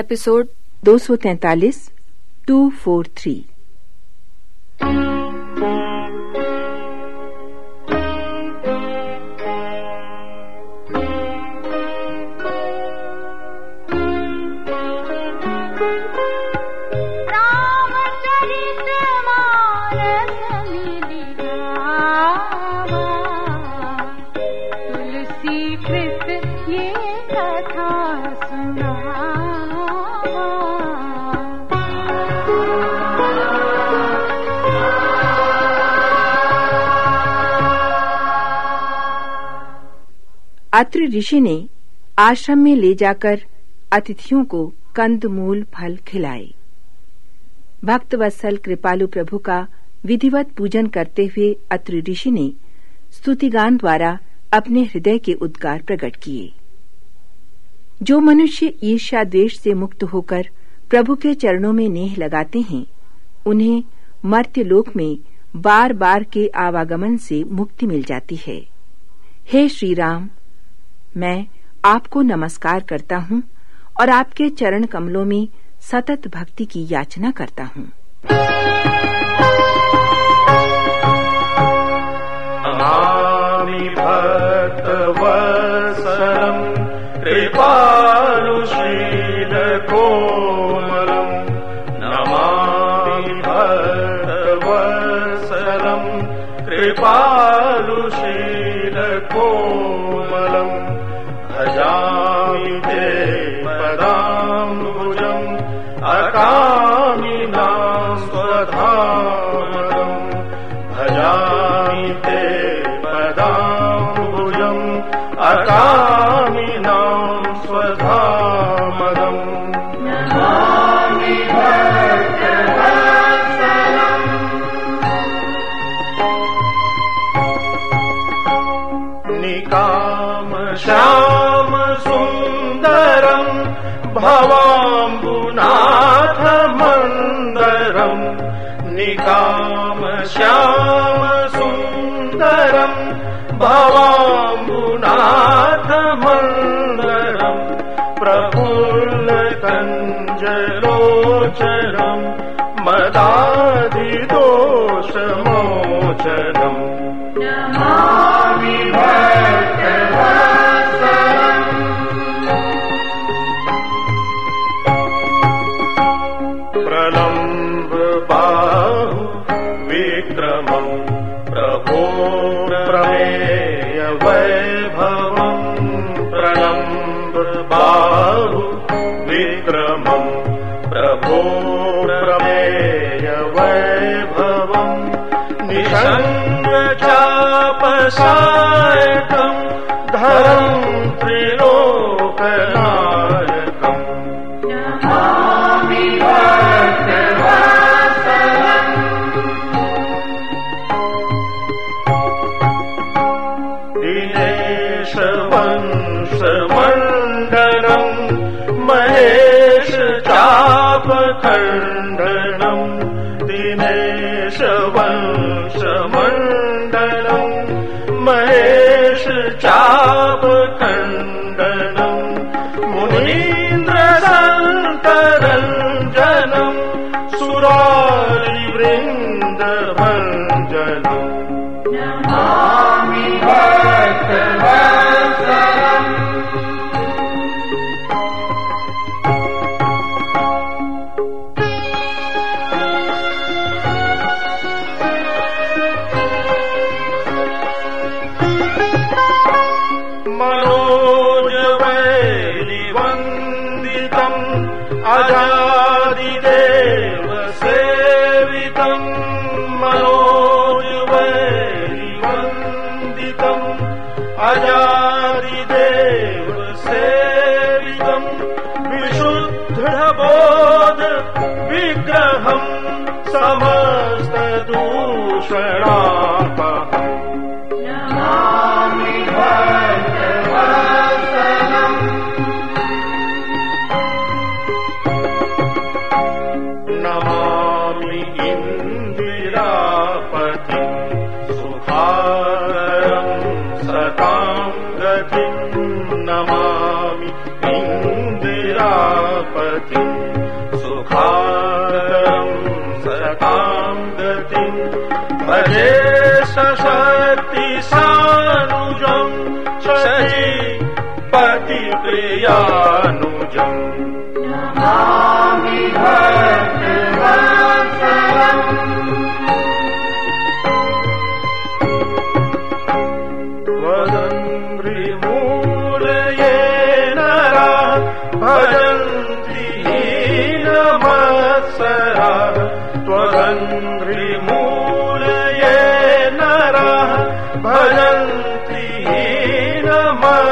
Episode दो सौ तैंतालीस टू फोर थ्री। अत्रि ऋषि ने आश्रम में ले जाकर अतिथियों को कंद मूल फल खिलाए। भक्त वत्सल कृपालु प्रभु का विधिवत पूजन करते हुए अत्रि ऋषि ने स्तुतिगान द्वारा अपने हृदय के उद्गार प्रकट किए। जो मनुष्य ईर्ष्या द्वेष से मुक्त होकर प्रभु के चरणों में नेह लगाते हैं, उन्हें मर्त्य लोक में बार बार के आवागमन से मुक्ति मिल जाती है। हे श्री राम मैं आपको नमस्कार करता हूँ और आपके चरण कमलों में सतत भक्ति की याचना करता हूँ। ते अकामिनां स्वधामदम् निकाम श्याम सुन्दरम् भवाम्बुनाथ मन्दरम् निकाम श्याम चापसायकम् धरम् त्रिलोकनायकम् दिनेश वंशमण्डलम् महेश चापखण्डनम् अजादिदेव सेवितम् विशुद्धबोध विग्रहम् समस्तदूषणापहम् पति सुखारम् सताम् गतिम् भजे सशक्ति सानुजम् शशि पति भजन्ति हीनमत्सरा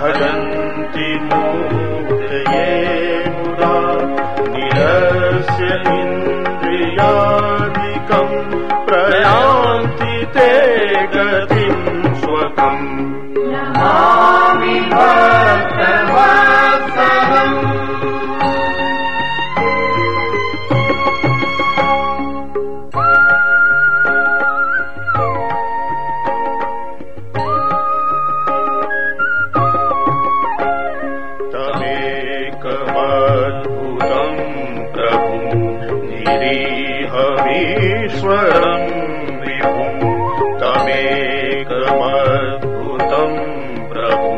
भजन्ति मुदा निरस्य इन्द्रियादिकम् प्रयान्ति ते गतिम् स्वकम् निरीहमीश्वरम् विभुम् तमेकमद्भुतम् प्रभु।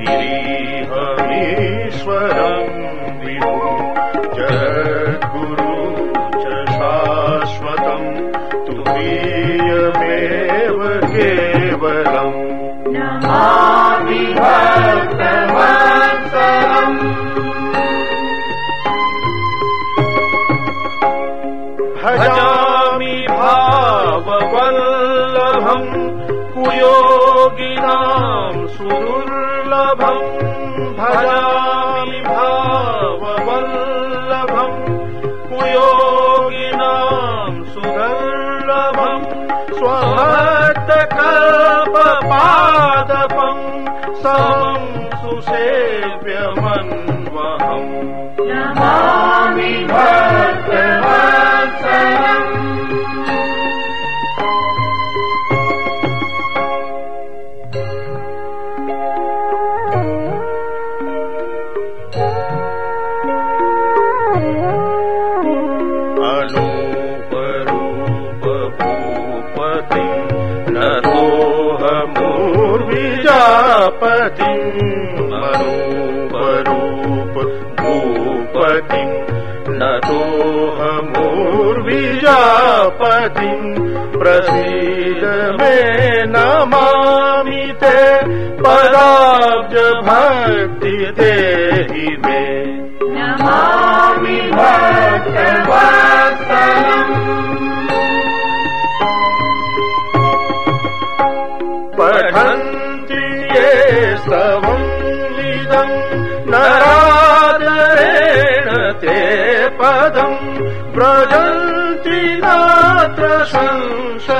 निरीहमीश्वरम् विभुम् जगद्गुरु च शाश्वतम् तुरीयमेव केवलम् सुदुर्लभम् भजामि भाववल्लभम् कुयोगिनाम् सुदुर्लभम् स्वभक्तकल्पपादपम् समम् तोहमूर्विजापति अनूपरूप भूपति न तोहमूर्विजापति प्रसीद मे नमामि ते पदाब्ज भक्ति देहि मे इदम् नरादरेण ते पदम् संशयम्